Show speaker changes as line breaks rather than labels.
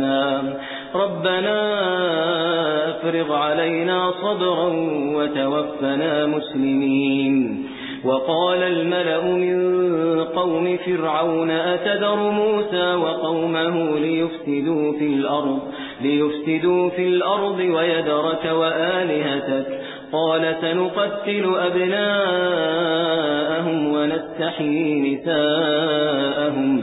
جاءتنا ربنا افرغ علينا صبرا وتوفنا مسلمين. وقال الملأ من قوم فرعون أتدر موسى وقومه ليفسدوا في الأرض ليفسدوا في الأرض ويدرك وآلهتك. قال سنقتل أبناءهم ونستحيي نساءهم.